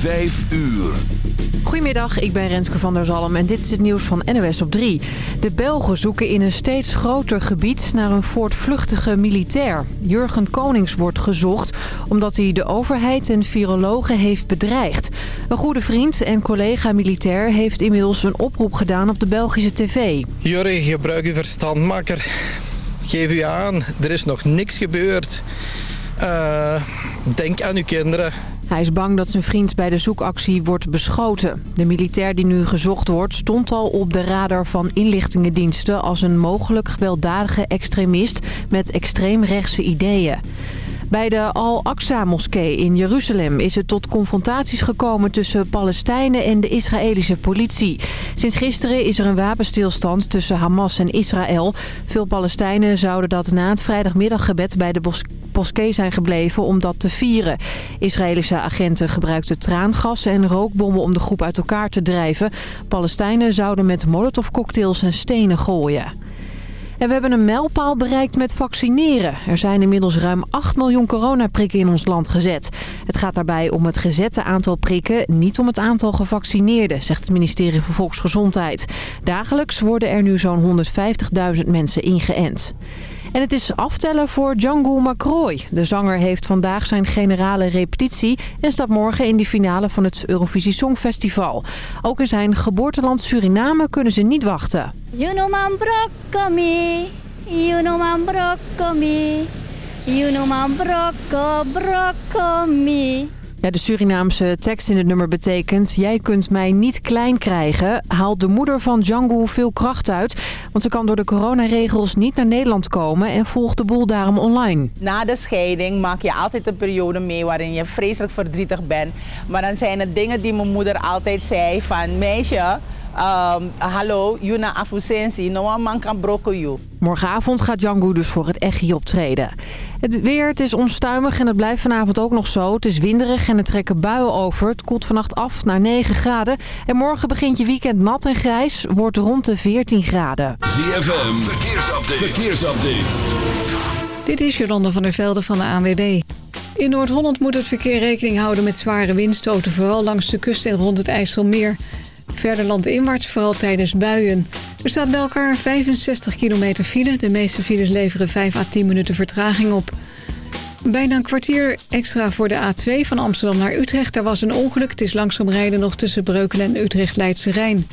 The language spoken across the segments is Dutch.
Vijf uur. Goedemiddag, ik ben Renske van der Zalm en dit is het nieuws van NOS op 3. De Belgen zoeken in een steeds groter gebied naar een voortvluchtige militair. Jurgen Konings wordt gezocht omdat hij de overheid en virologen heeft bedreigd. Een goede vriend en collega-militair heeft inmiddels een oproep gedaan op de Belgische tv. Jurgen, gebruik uw verstand, makker. Geef u aan, er is nog niks gebeurd. Uh, denk aan uw kinderen. Hij is bang dat zijn vriend bij de zoekactie wordt beschoten. De militair die nu gezocht wordt stond al op de radar van inlichtingendiensten... als een mogelijk gewelddadige extremist met extreemrechtse ideeën. Bij de Al-Aqsa-moskee in Jeruzalem is het tot confrontaties gekomen tussen Palestijnen en de Israëlische politie. Sinds gisteren is er een wapenstilstand tussen Hamas en Israël. Veel Palestijnen zouden dat na het vrijdagmiddaggebed bij de moskee zijn gebleven om dat te vieren. Israëlische agenten gebruikten traangas en rookbommen om de groep uit elkaar te drijven. Palestijnen zouden met molotovcocktails en stenen gooien. En we hebben een mijlpaal bereikt met vaccineren. Er zijn inmiddels ruim 8 miljoen coronaprikken in ons land gezet. Het gaat daarbij om het gezette aantal prikken, niet om het aantal gevaccineerden, zegt het ministerie van Volksgezondheid. Dagelijks worden er nu zo'n 150.000 mensen ingeënt. En het is aftellen voor Django Macroy. De zanger heeft vandaag zijn generale repetitie... en staat morgen in de finale van het Eurovisie Songfestival. Ook in zijn geboorteland Suriname kunnen ze niet wachten. You know man broccoli, you know man broccoli, you know man broccoli. Ja, de Surinaamse tekst in het nummer betekent... Jij kunt mij niet klein krijgen. Haalt de moeder van Django veel kracht uit. Want ze kan door de coronaregels niet naar Nederland komen... en volgt de boel daarom online. Na de scheiding maak je altijd een periode mee... waarin je vreselijk verdrietig bent. Maar dan zijn het dingen die mijn moeder altijd zei van... meisje Um, hallo, Juna Afusensi, no man kan brokken you. Morgenavond gaat Django dus voor het Echi optreden. Het weer, het is onstuimig en het blijft vanavond ook nog zo. Het is winderig en er trekken buien over. Het koelt vannacht af naar 9 graden. En morgen begint je weekend nat en grijs. Wordt rond de 14 graden. ZFM, verkeersupdate. verkeersupdate. Dit is Jolanda van der Velde van de ANWB. In Noord-Holland moet het verkeer rekening houden met zware windstoten... vooral langs de kust en rond het IJsselmeer... Verder landinwaarts, vooral tijdens buien. Er staat bij elkaar 65 kilometer file. De meeste files leveren 5 à 10 minuten vertraging op. Bijna een kwartier extra voor de A2 van Amsterdam naar Utrecht. Daar was een ongeluk. Het is langzaam rijden nog tussen Breukelen en Utrecht-Leidse Rijn.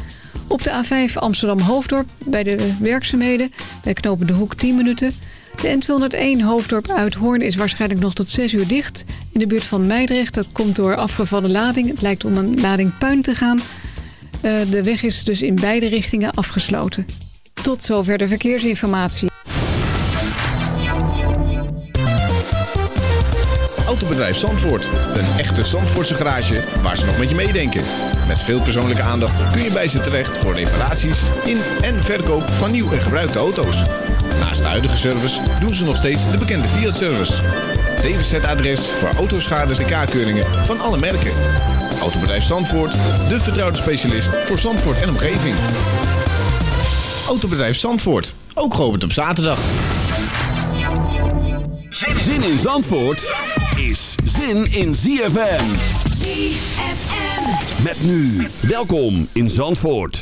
Op de A5 Amsterdam-Hoofddorp bij de werkzaamheden. Bij knopen de Hoek 10 minuten. De N201 Hoofddorp Uithoorn is waarschijnlijk nog tot 6 uur dicht. In de buurt van Meidrecht. Dat komt door afgevallen lading. Het lijkt om een lading puin te gaan. Uh, de weg is dus in beide richtingen afgesloten. Tot zover de verkeersinformatie. Autobedrijf Zandvoort. Een echte Zandvoortse garage waar ze nog met je meedenken. Met veel persoonlijke aandacht kun je bij ze terecht voor reparaties in en verkoop van nieuw en gebruikte auto's. Naast de huidige service doen ze nog steeds de bekende Fiat-service. DWZ-adres voor autoschades en k-keuringen van alle merken. Autobedrijf Zandvoort, de vertrouwde specialist voor Zandvoort en omgeving. Autobedrijf Zandvoort, ook geopend op zaterdag. Zin in Zandvoort is zin in ZFM. ZFM. Met nu, welkom in Zandvoort.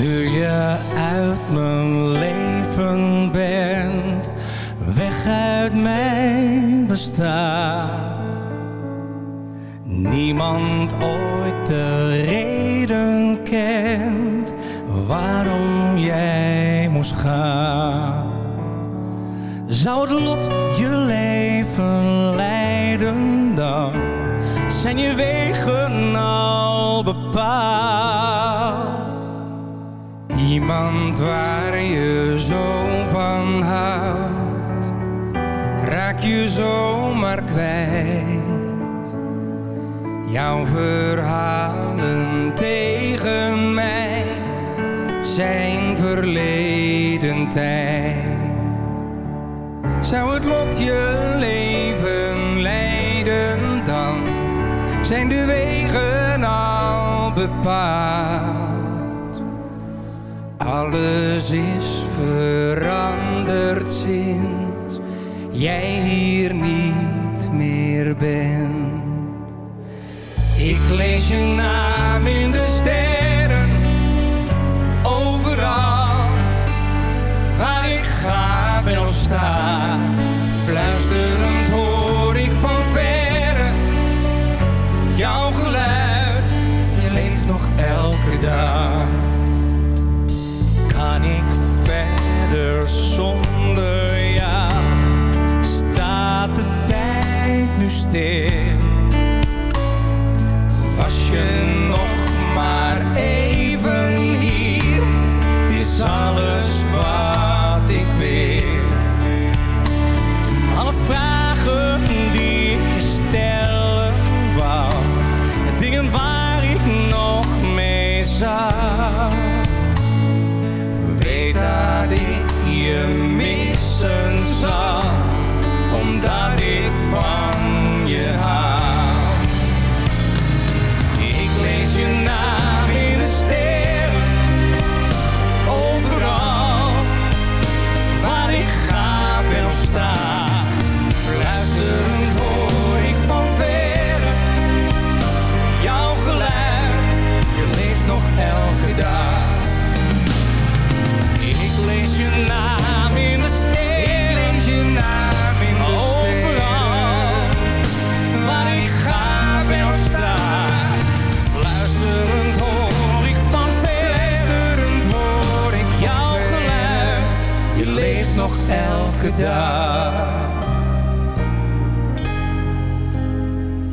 Nu je uit mijn leven bent, weg uit mijn bestaan. Niemand ooit de reden kent. Zou het lot je leven leiden dan? Zijn je wegen al bepaald? Iemand waar je zo van houdt, raak je zomaar kwijt. Jouw verhalen tegen mij zijn verleden tijd. Zou het lot je leven leiden dan? Zijn de wegen al bepaald? Alles is veranderd sinds jij hier niet meer bent. Ik lees je naam in de sterren. está.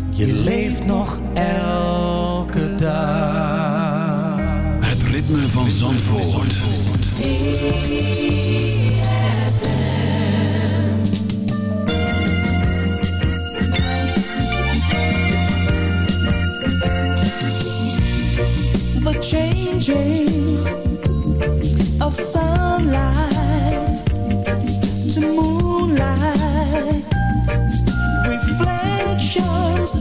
Je leeft nog elke dag. Het ritme van Zandvoort. stars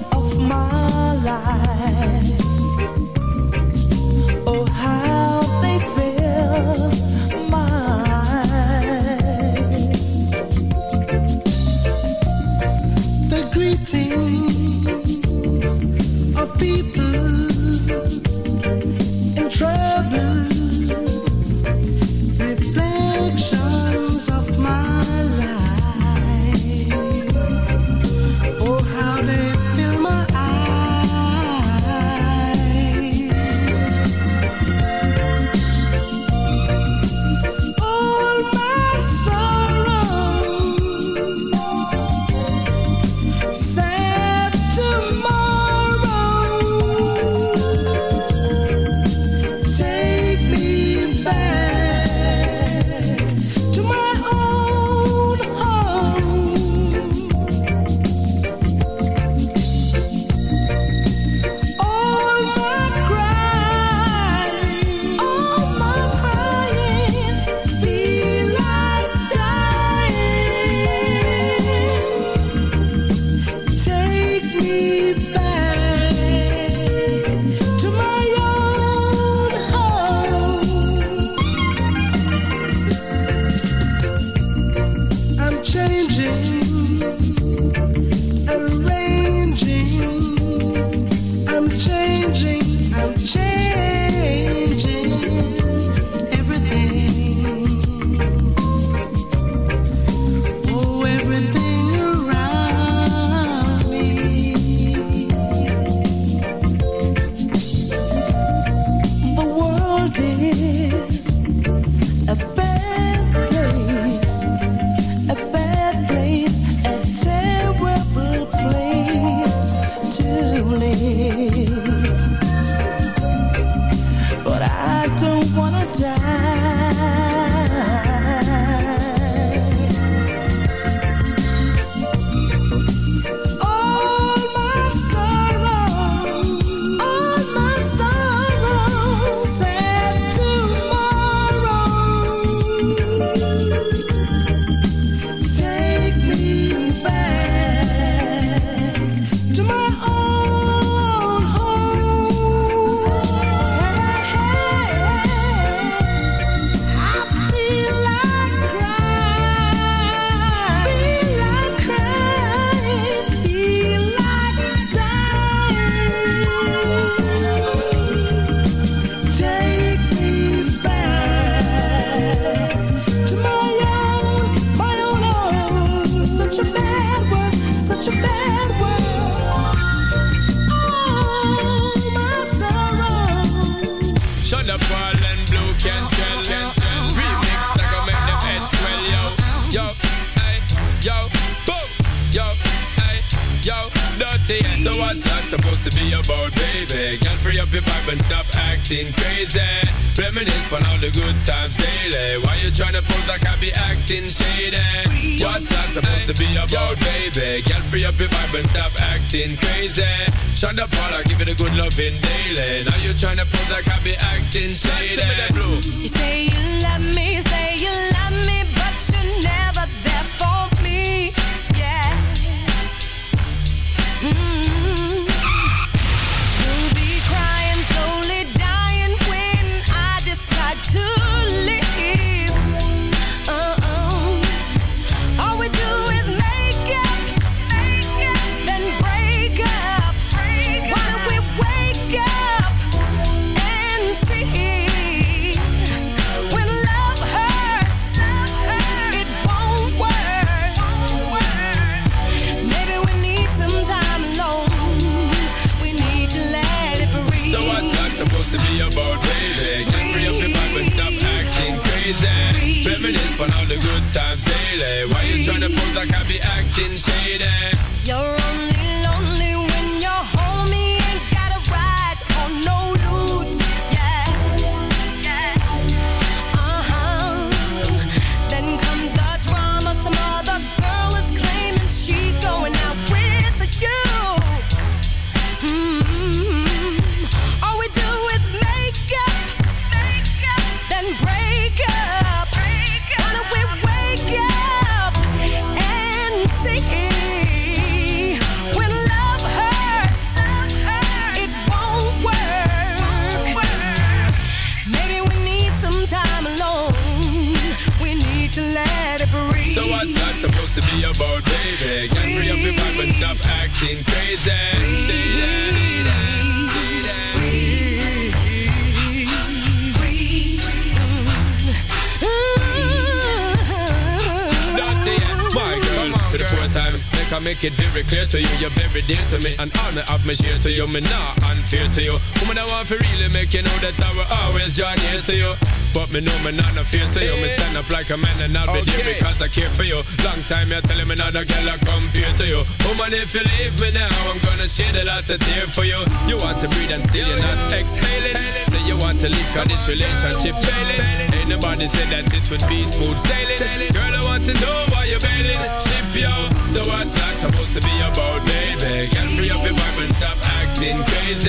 Shut the product, give it a good loving daily. Now you're trying to prove that I be acting shady. You say you love me, say you love me clear to you, you're very dear to me, and honor of me share to you, me not unfair to you. Woman, I want to really make you know that I will always join here to you. But me know me not no fear to you. Me eh. stand up like a man and I'll be there because I care for you. Long time you're telling me not a girl I compare to you. Woman, if you leave me now, I'm gonna shed a lot of tear for you. You want to breathe and still you're not exhaling. Say you want to leave cause this relationship failing. Ain't nobody said that it would be smooth sailing. Girl, I want to know why you're bailing. Ship yo. So what's that supposed to be about, baby? Get free up your vibe and stop acting crazy.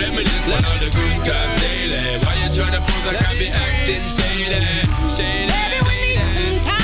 Reminisce on all the good times daily. Why you tryna pose I be acting shady? Shady. Baby, we need some time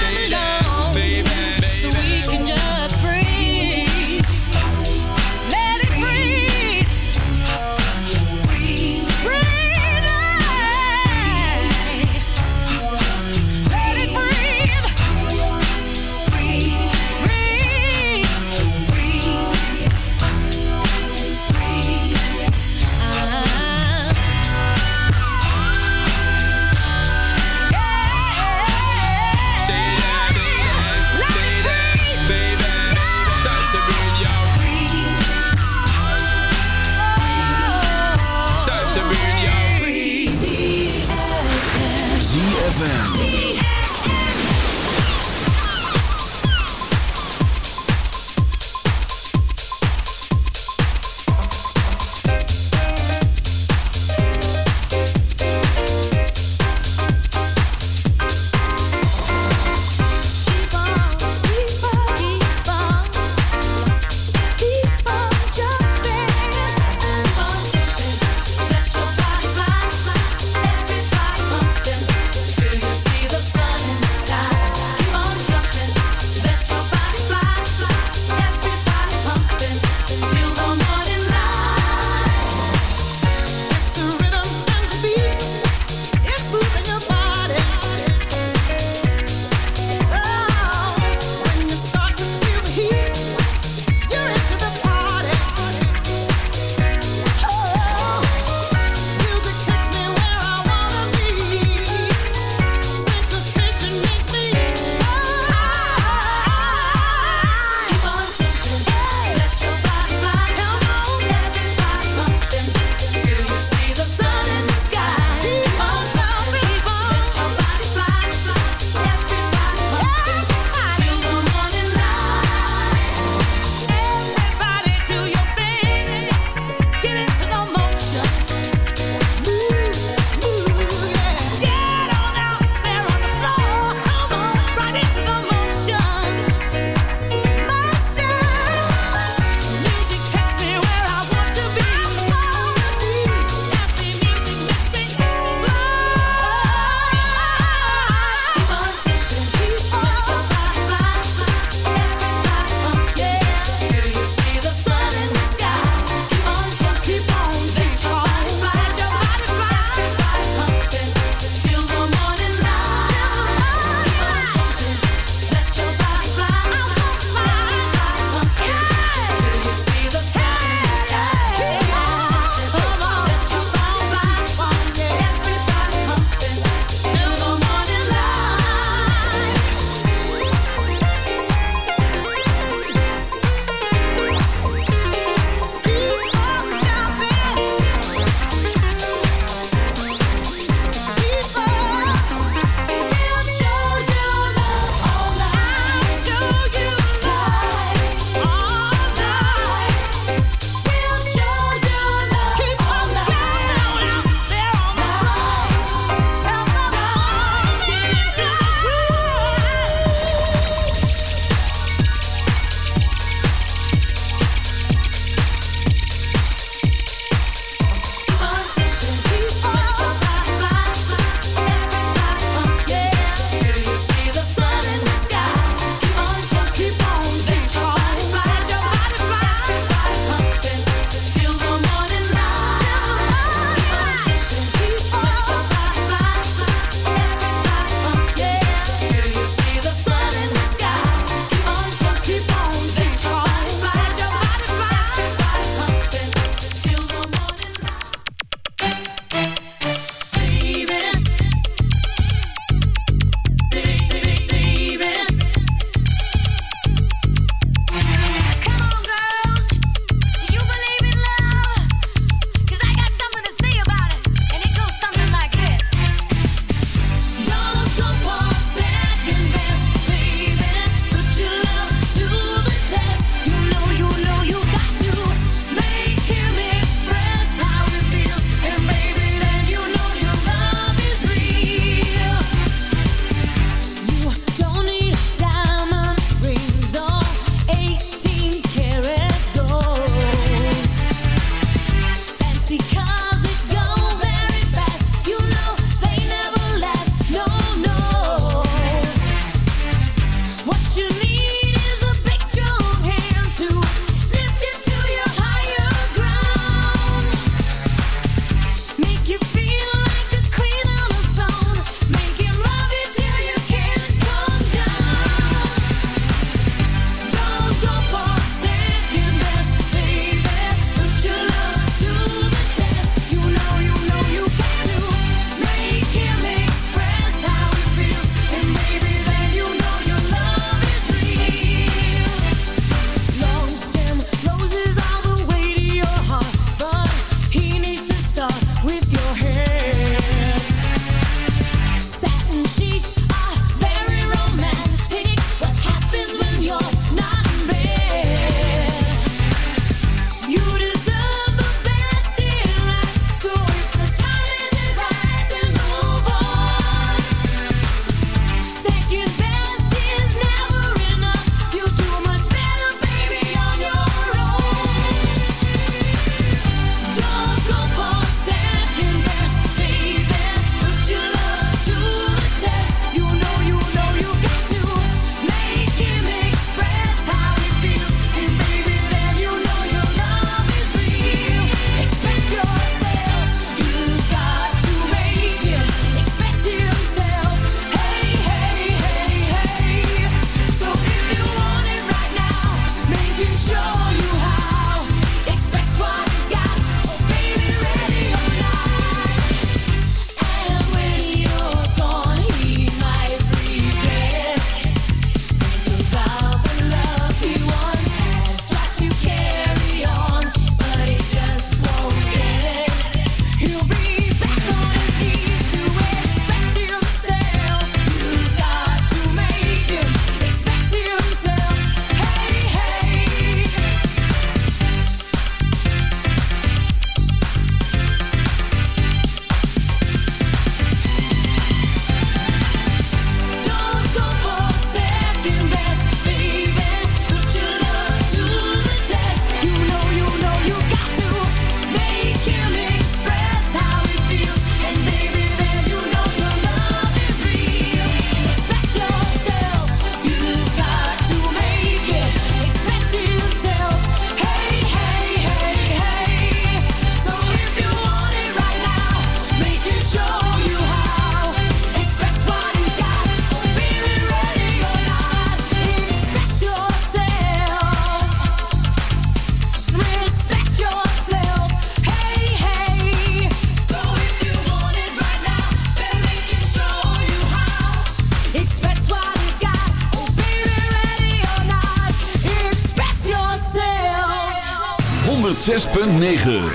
9.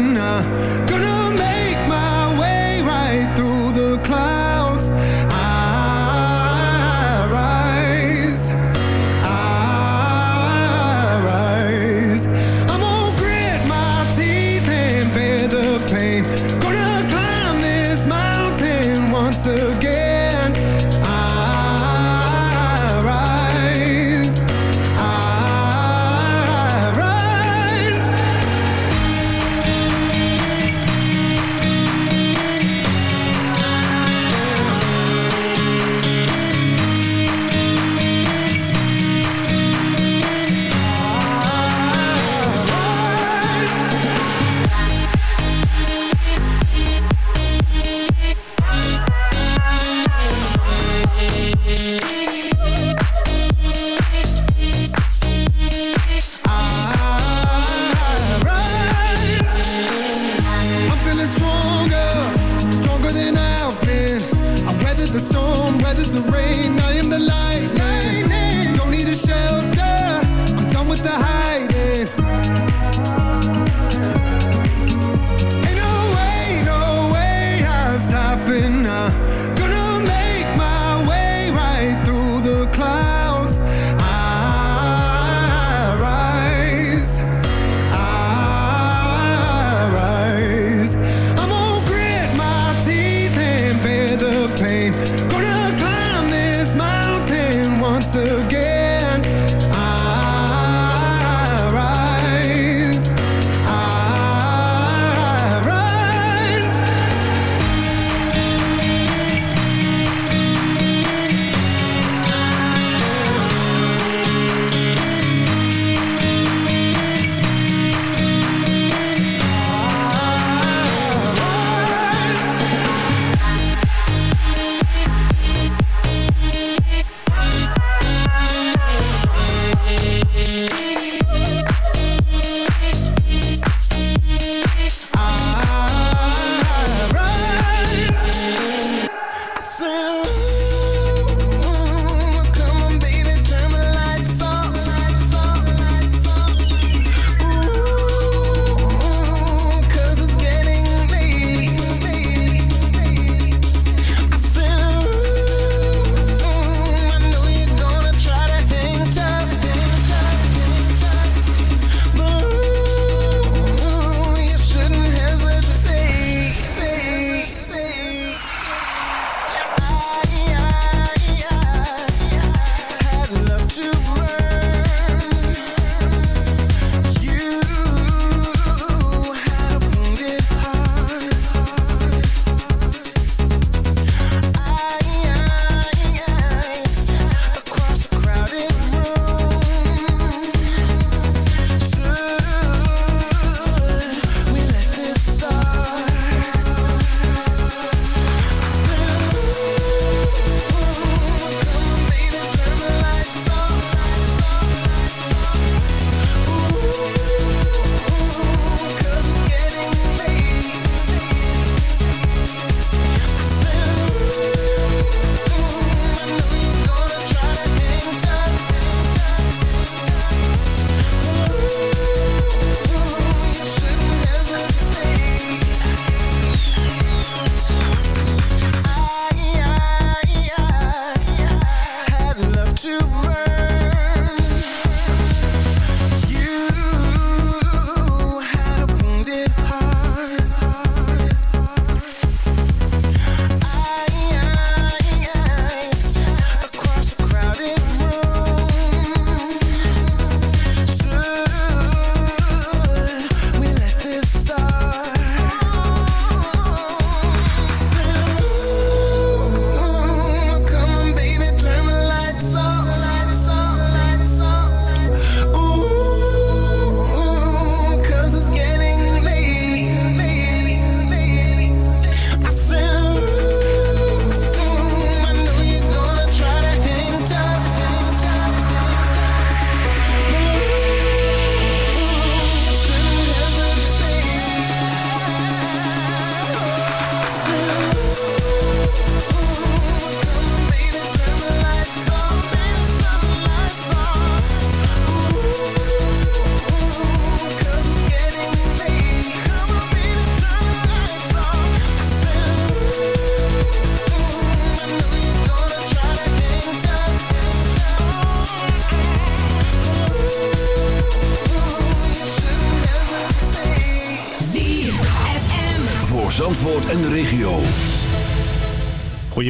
nothing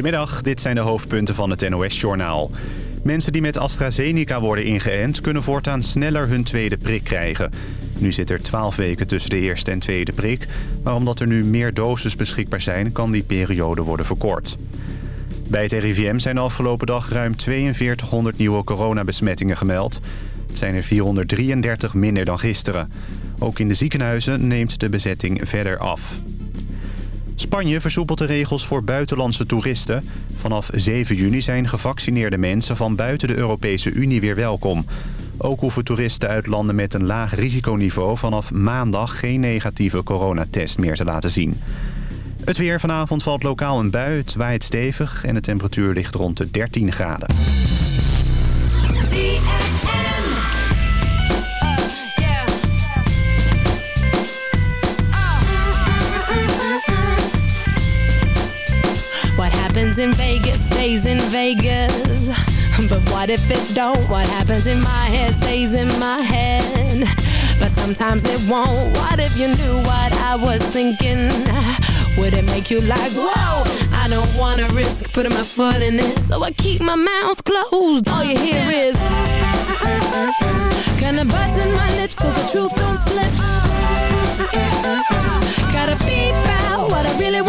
Goedemiddag, dit zijn de hoofdpunten van het NOS-journaal. Mensen die met AstraZeneca worden ingeënt... kunnen voortaan sneller hun tweede prik krijgen. Nu zit er 12 weken tussen de eerste en tweede prik... maar omdat er nu meer doses beschikbaar zijn... kan die periode worden verkort. Bij het RIVM zijn de afgelopen dag ruim 4200 nieuwe coronabesmettingen gemeld. Het zijn er 433 minder dan gisteren. Ook in de ziekenhuizen neemt de bezetting verder af. Spanje versoepelt de regels voor buitenlandse toeristen. Vanaf 7 juni zijn gevaccineerde mensen van buiten de Europese Unie weer welkom. Ook hoeven toeristen uit landen met een laag risiconiveau... vanaf maandag geen negatieve coronatest meer te laten zien. Het weer vanavond valt lokaal een bui, het waait stevig... en de temperatuur ligt rond de 13 graden. Happens in Vegas stays in Vegas. But what if it don't? What happens in my head stays in my head. But sometimes it won't. What if you knew what I was thinking? Would it make you like, whoa? I don't wanna risk putting my foot in it. So I keep my mouth closed. All you hear is Gonna button my lips so the truth don't slip. Gotta beep out what I really wanna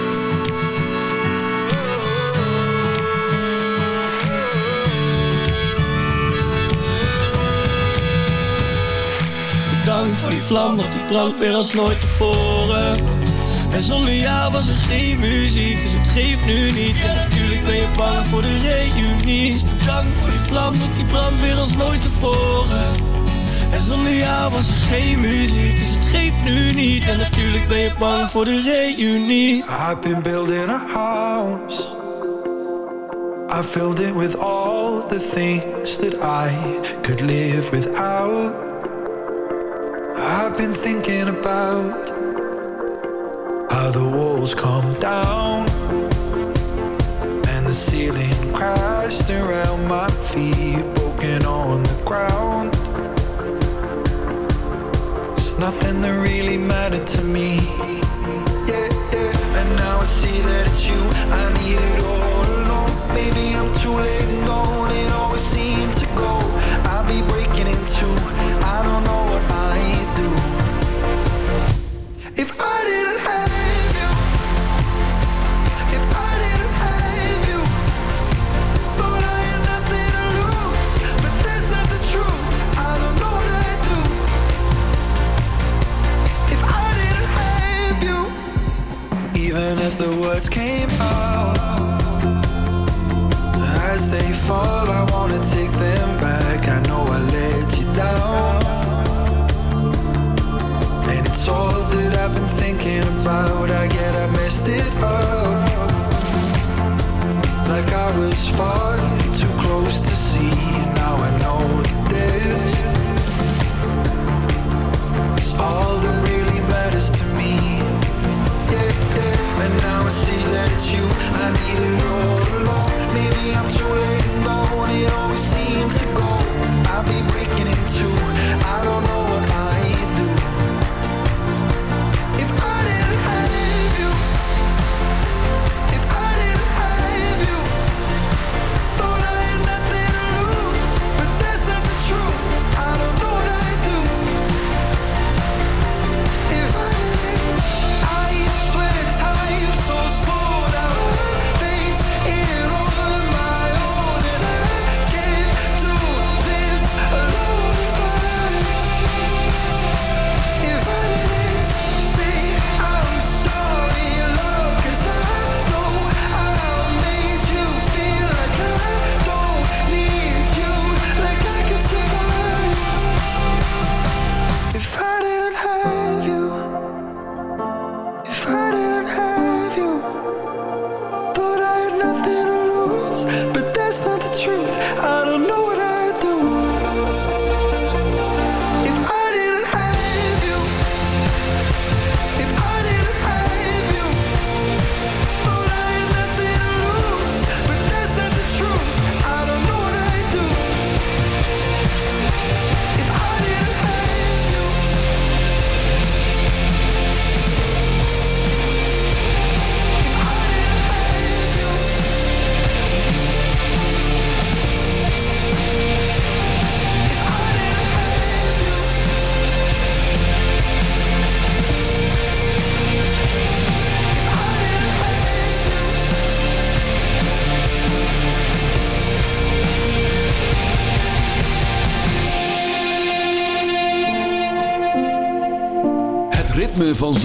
Bedankt voor die vlam, want die brandt weer als nooit tevoren. En zonder jou was er geen muziek, dus het geeft nu niet. En natuurlijk ben je bang voor de reunie Bedankt voor die vlam, want die brandt weer als nooit tevoren. En zonder jou was er geen muziek, dus het geeft nu niet. En natuurlijk ben je bang voor de reunie. I've been building a house. I filled it with all the things that I could live without I've been thinking about how the walls come down and the ceiling crashed around my feet, broken on the ground. It's nothing that really mattered to me. Yeah, yeah. And now I see that it's you I needed all